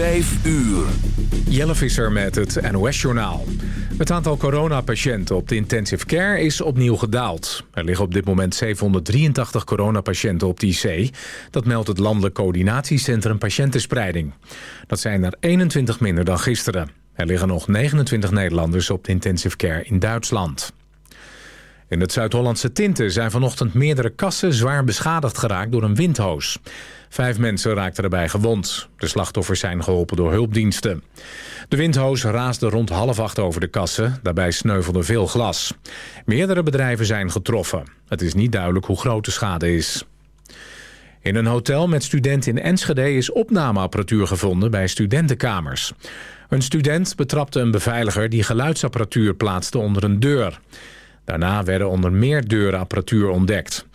Vijf uur. Jelle Visser met het NOS-journaal. Het aantal coronapatiënten op de intensive care is opnieuw gedaald. Er liggen op dit moment 783 coronapatiënten op de IC. Dat meldt het Landelijk Coördinatiecentrum Patiëntenspreiding. Dat zijn er 21 minder dan gisteren. Er liggen nog 29 Nederlanders op de intensive care in Duitsland. In het Zuid-Hollandse Tinten zijn vanochtend meerdere kassen zwaar beschadigd geraakt door een windhoos. Vijf mensen raakten erbij gewond. De slachtoffers zijn geholpen door hulpdiensten. De windhoos raasde rond half acht over de kassen. Daarbij sneuvelde veel glas. Meerdere bedrijven zijn getroffen. Het is niet duidelijk hoe groot de schade is. In een hotel met studenten in Enschede is opnameapparatuur gevonden bij studentenkamers. Een student betrapte een beveiliger die geluidsapparatuur plaatste onder een deur. Daarna werden onder meer deurenapparatuur ontdekt.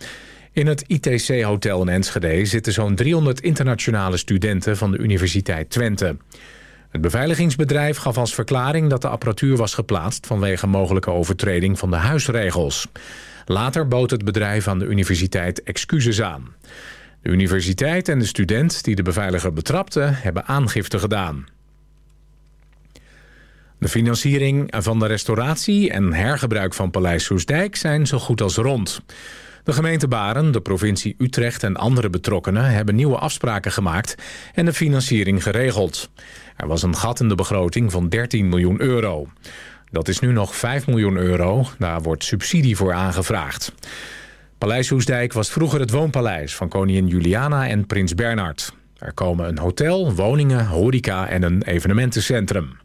In het ITC-hotel in Enschede zitten zo'n 300 internationale studenten van de Universiteit Twente. Het beveiligingsbedrijf gaf als verklaring dat de apparatuur was geplaatst vanwege mogelijke overtreding van de huisregels. Later bood het bedrijf aan de universiteit excuses aan. De universiteit en de student die de beveiliger betrapte hebben aangifte gedaan. De financiering van de restauratie en hergebruik van Paleis Soesdijk zijn zo goed als rond. De gemeente Baren, de provincie Utrecht en andere betrokkenen... hebben nieuwe afspraken gemaakt en de financiering geregeld. Er was een gat in de begroting van 13 miljoen euro. Dat is nu nog 5 miljoen euro. Daar wordt subsidie voor aangevraagd. Paleis Hoesdijk was vroeger het woonpaleis van koningin Juliana en prins Bernhard. Er komen een hotel, woningen, horeca en een evenementencentrum.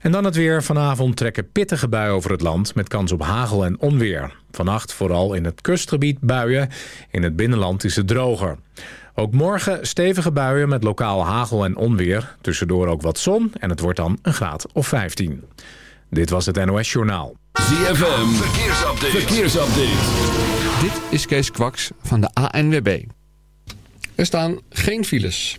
En dan het weer. Vanavond trekken pittige buien over het land met kans op hagel en onweer. Vannacht vooral in het kustgebied buien. In het binnenland is het droger. Ook morgen stevige buien met lokaal hagel en onweer. Tussendoor ook wat zon en het wordt dan een graad of 15. Dit was het NOS Journaal. ZFM, verkeersupdate. verkeersupdate. Dit is Kees Kwaks van de ANWB. Er staan geen files.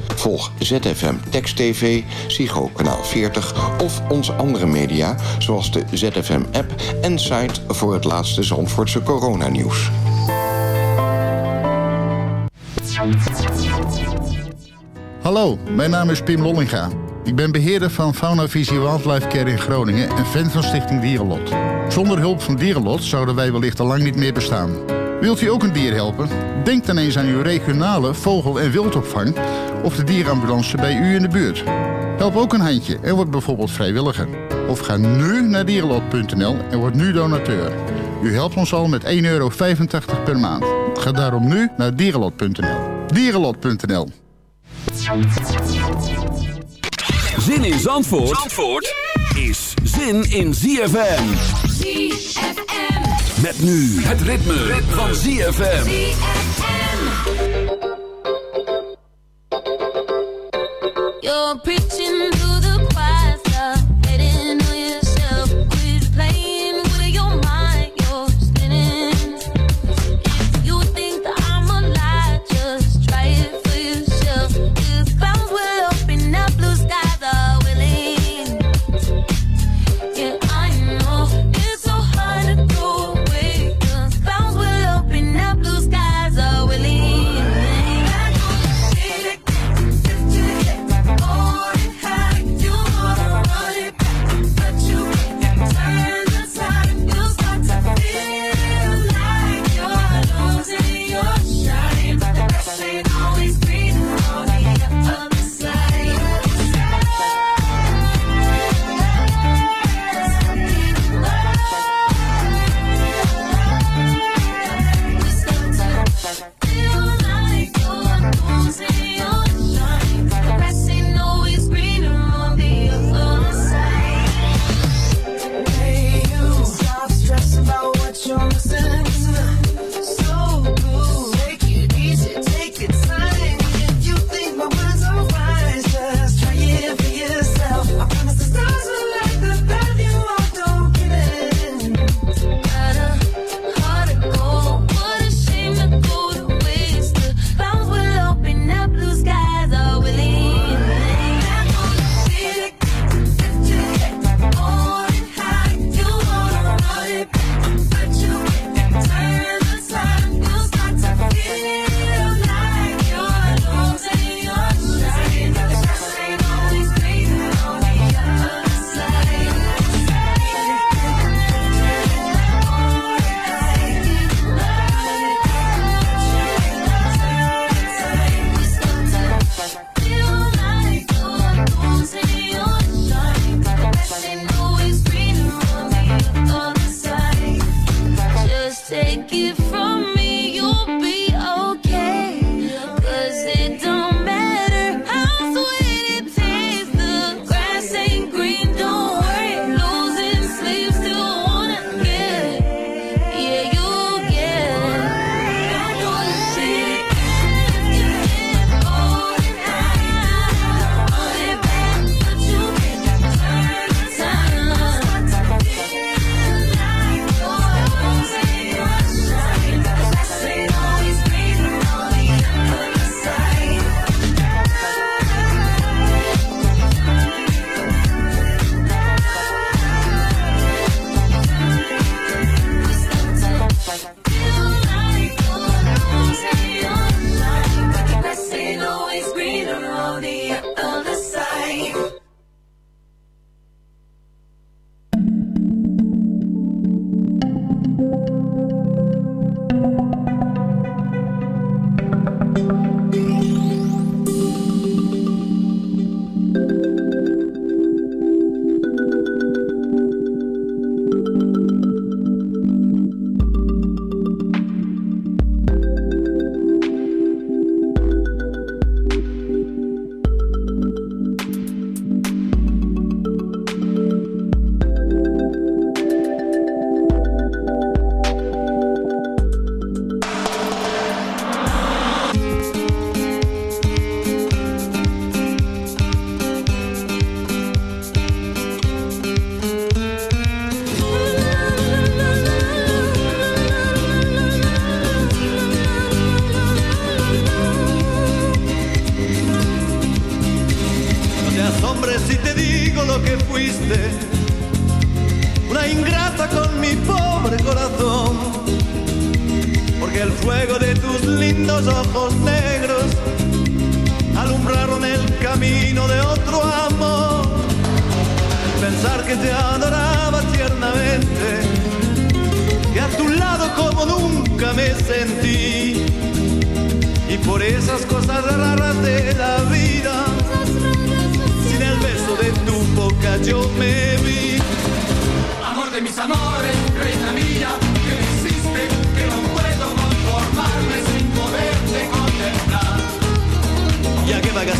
Volg ZFM Text TV, Psycho Kanaal 40 of onze andere media... zoals de ZFM-app en site voor het laatste Zandvoortse coronanieuws. Hallo, mijn naam is Pim Lollinga. Ik ben beheerder van Fauna Visie Wildlife Care in Groningen... en fan van Stichting Dierenlot. Zonder hulp van Dierenlot zouden wij wellicht al lang niet meer bestaan... Wilt u ook een dier helpen? Denk dan eens aan uw regionale vogel- en wildopvang of de dierenambulance bij u in de buurt. Help ook een handje en word bijvoorbeeld vrijwilliger. Of ga nu naar dierenlot.nl en word nu donateur. U helpt ons al met 1,85 euro per maand. Ga daarom nu naar dierenlot.nl. Dierenlot.nl Zin in Zandvoort, Zandvoort is zin in ZFM. ZFM. Met nu het ritme, ritme. van ZFM. You're preaching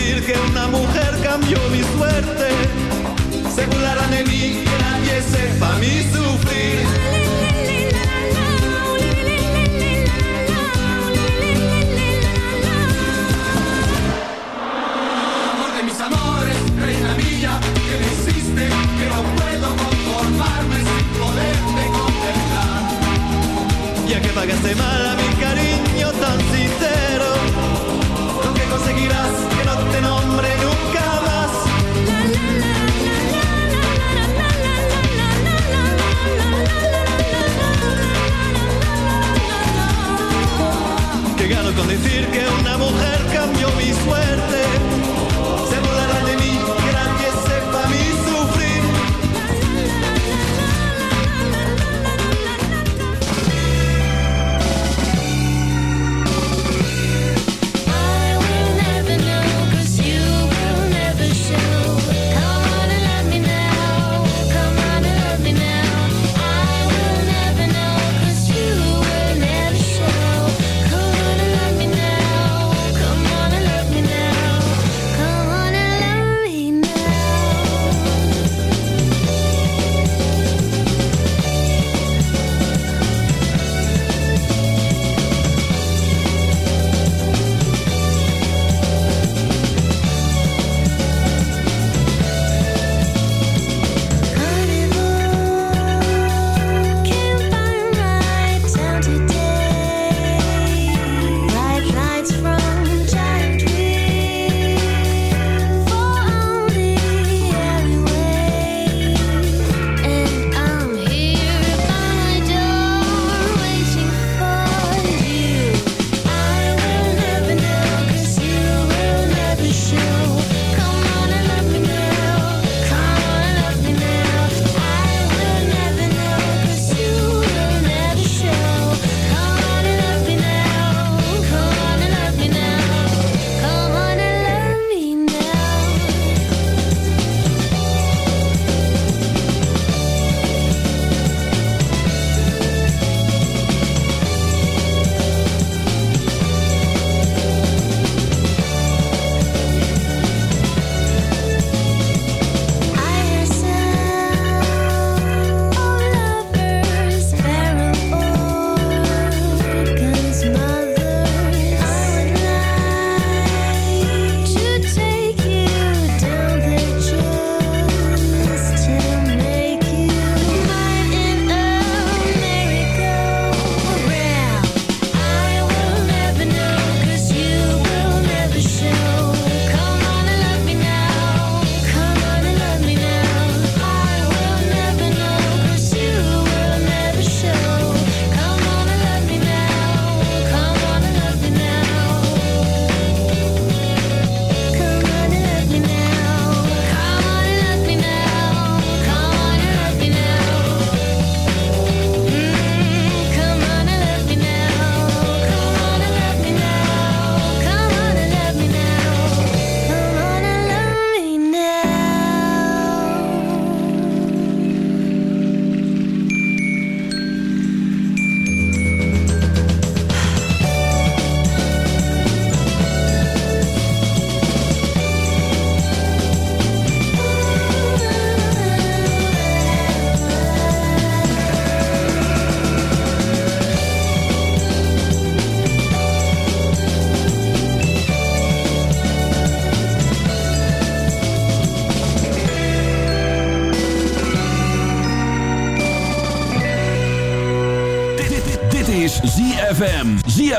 decir que una mujer cambió mi suerte. Se burlarán de mí, que nadie sepa mi sufrir.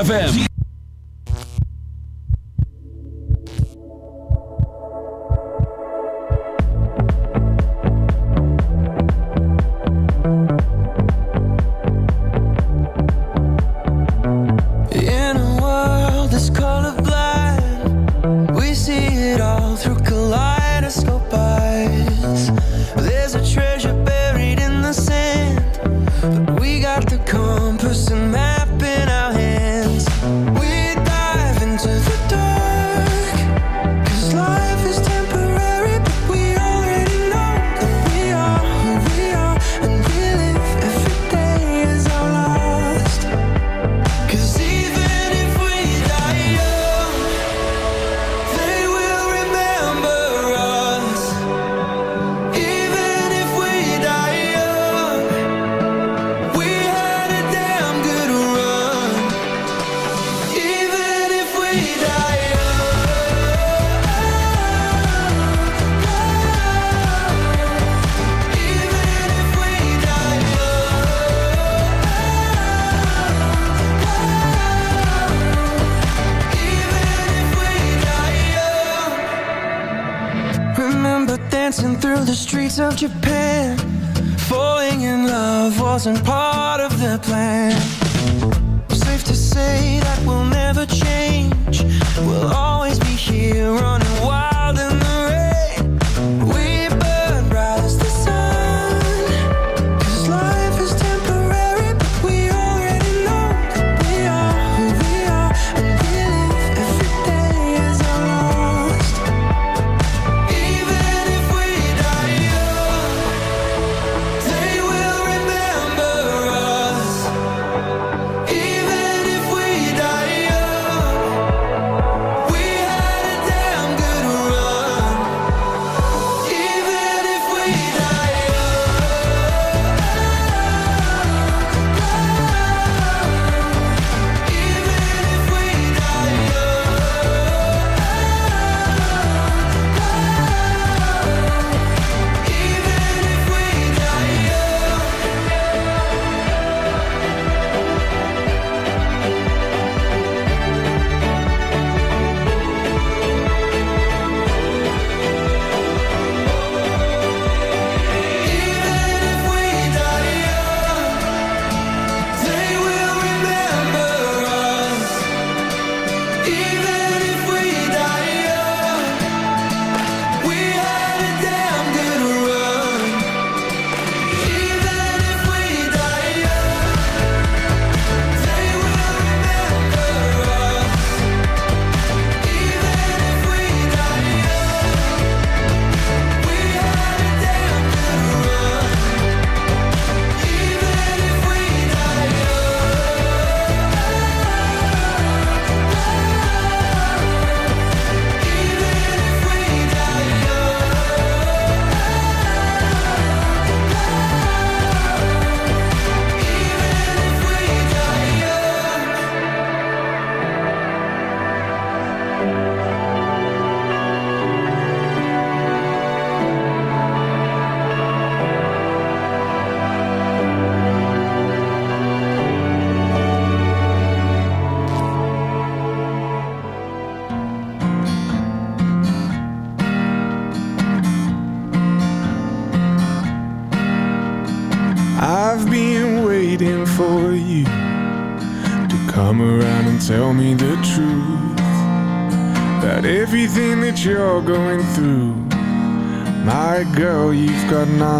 ZFM.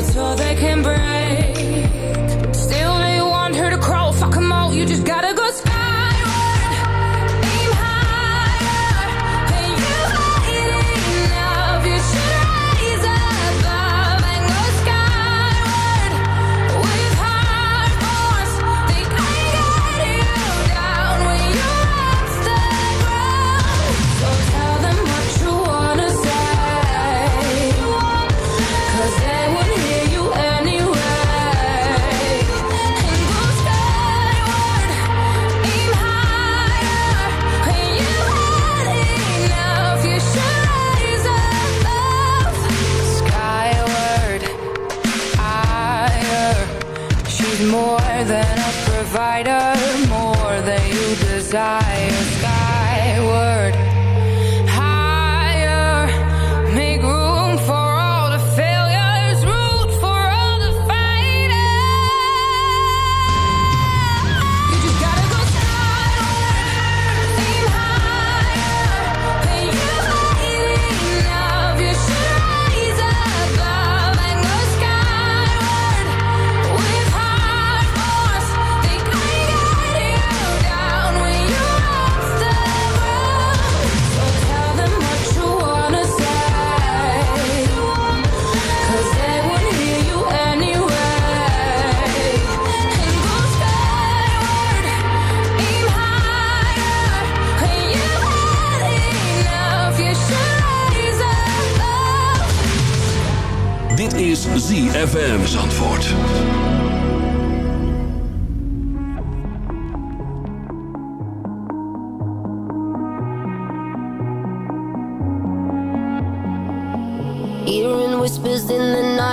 zo so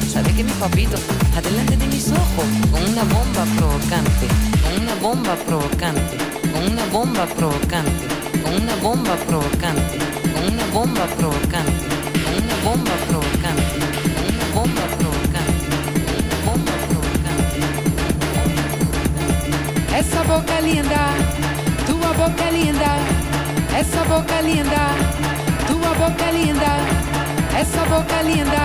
Sabe que mi papito, adelante de mis ojos, con una bomba provocante. Con una bomba provocante, con una bomba provocante, con una bomba provocante, con una bomba provocante, con una bomba provocante, con una bomba provocante, una bomba provocante. Essa boca linda, tua boca linda, essa boca linda, tua boca linda, essa boca linda,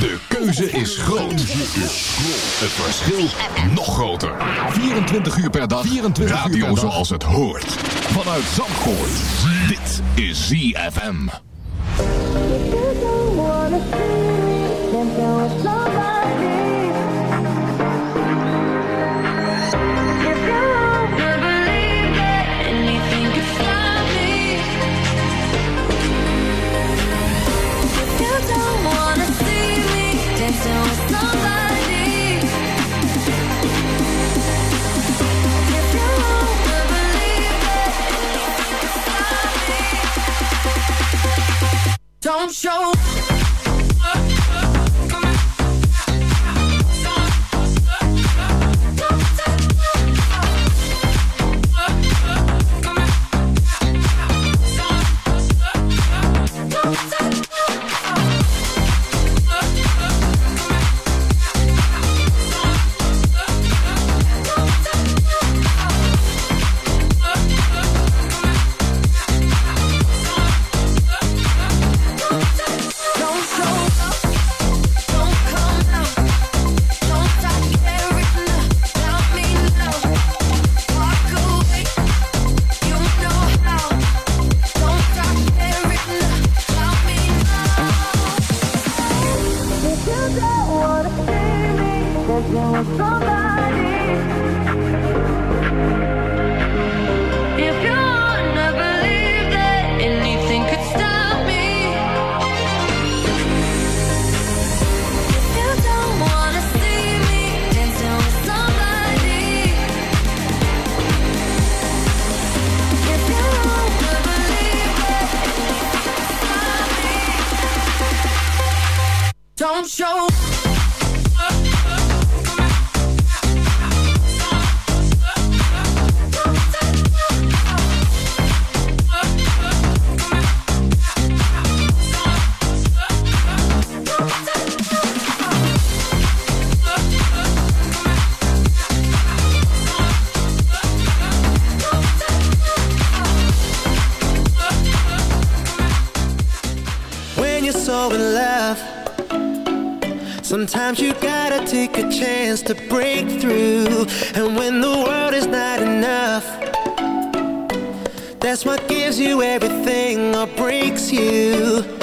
De keuze is groot. Het verschil nog groter. 24 uur per dag. 24 Radio uur zoals het hoort. Vanuit Zandvoort. Dit is ZFM. Don't. don't show. Show. chance to break through. And when the world is not enough That's what gives you everything or breaks you.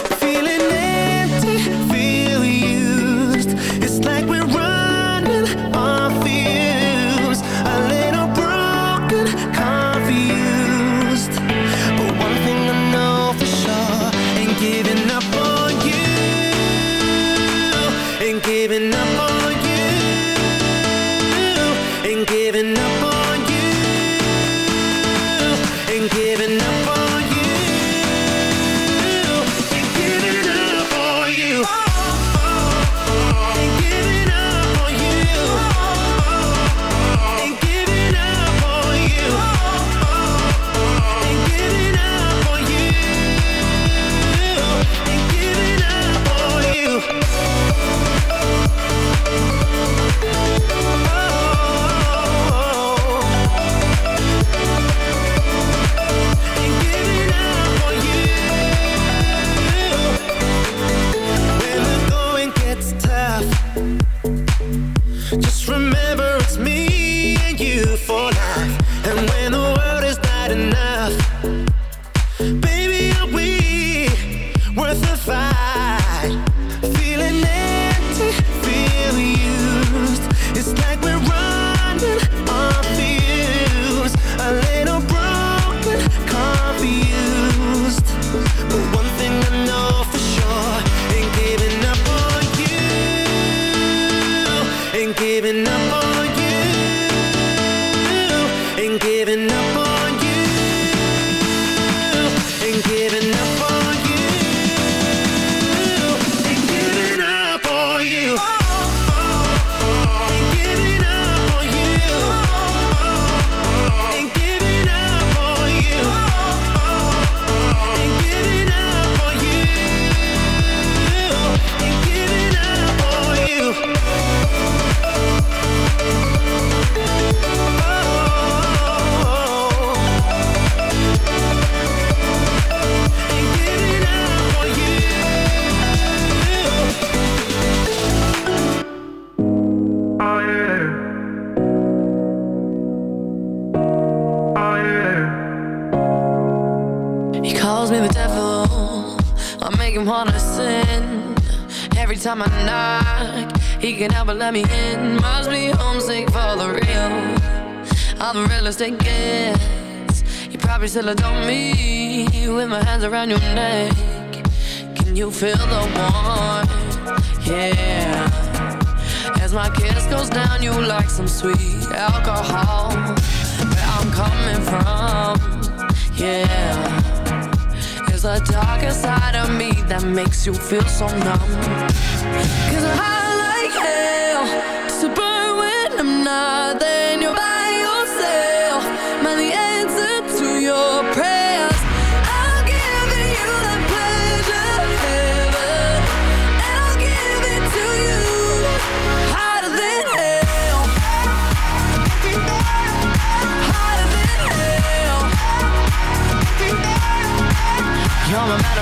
down you like some sweet alcohol. Where I'm coming from, yeah, It's the dark inside of me that makes you feel so numb. Cause I like hell.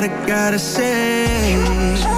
gotta, gotta say.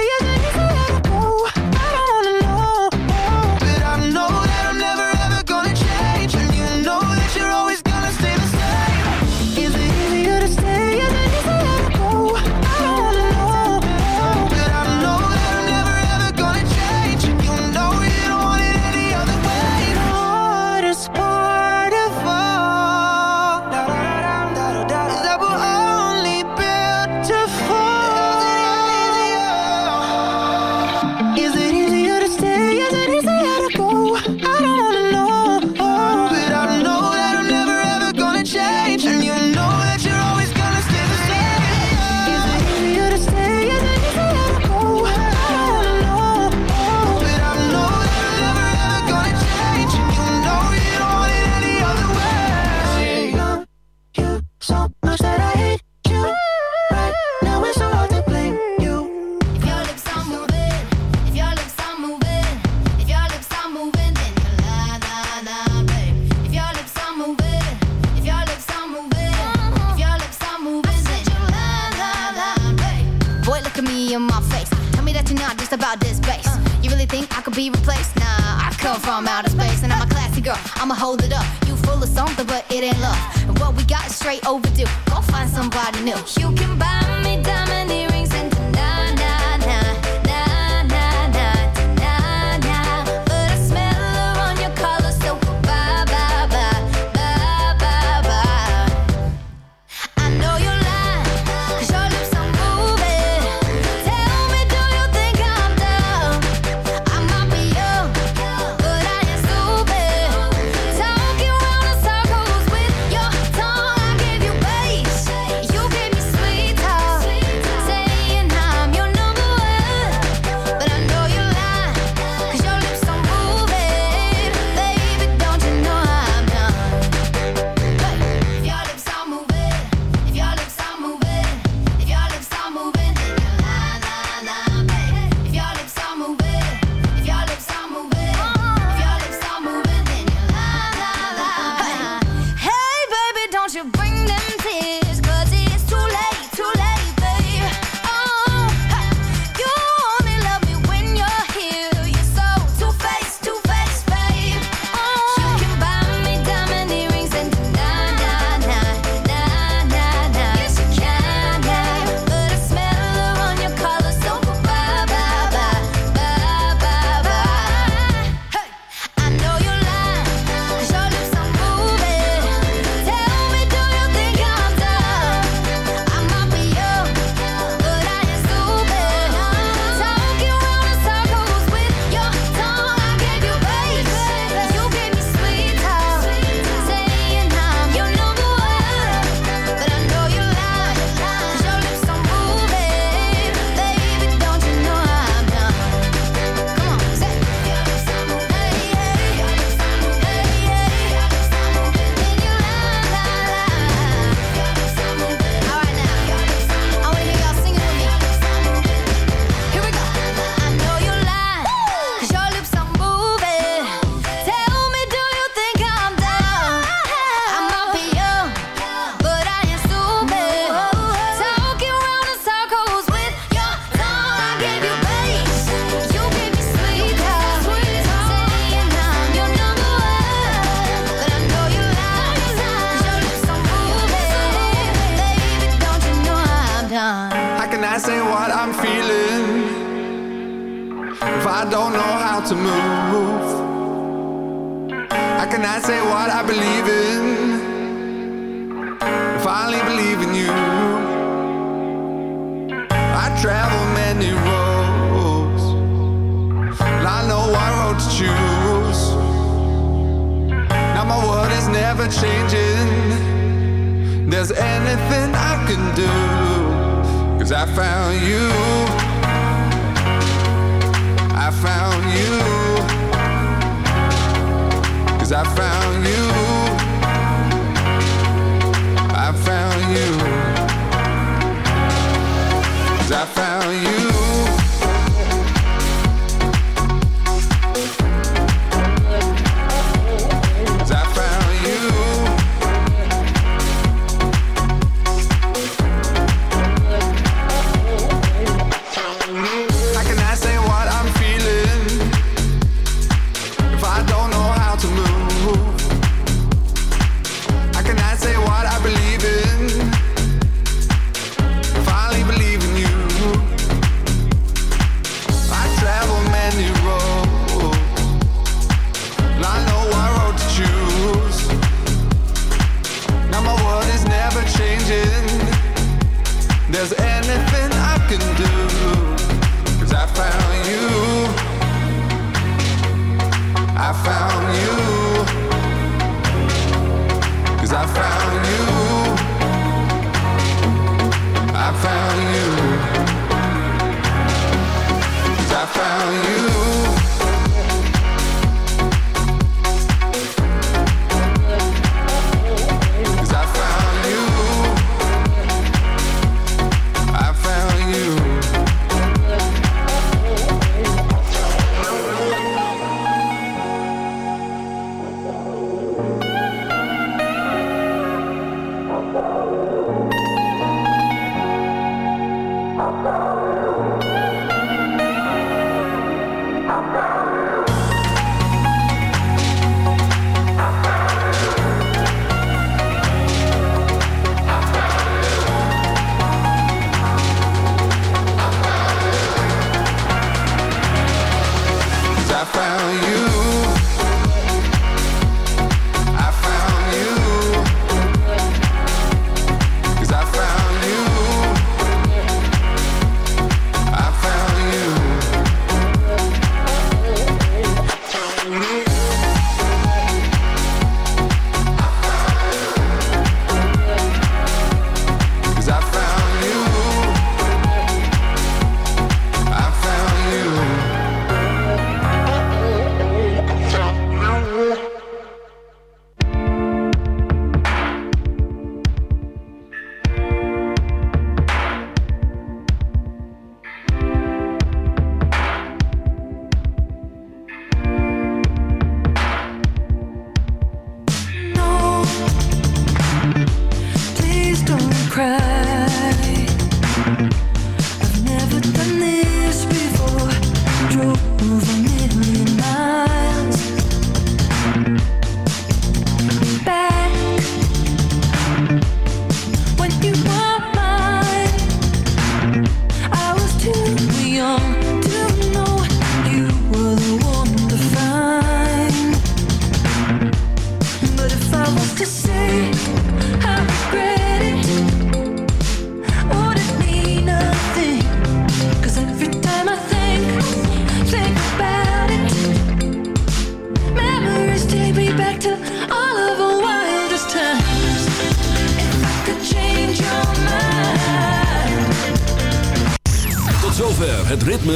hold it up. You full of something, but it ain't love. And what we got is straight overdue. Go find somebody new. You can buy I found you.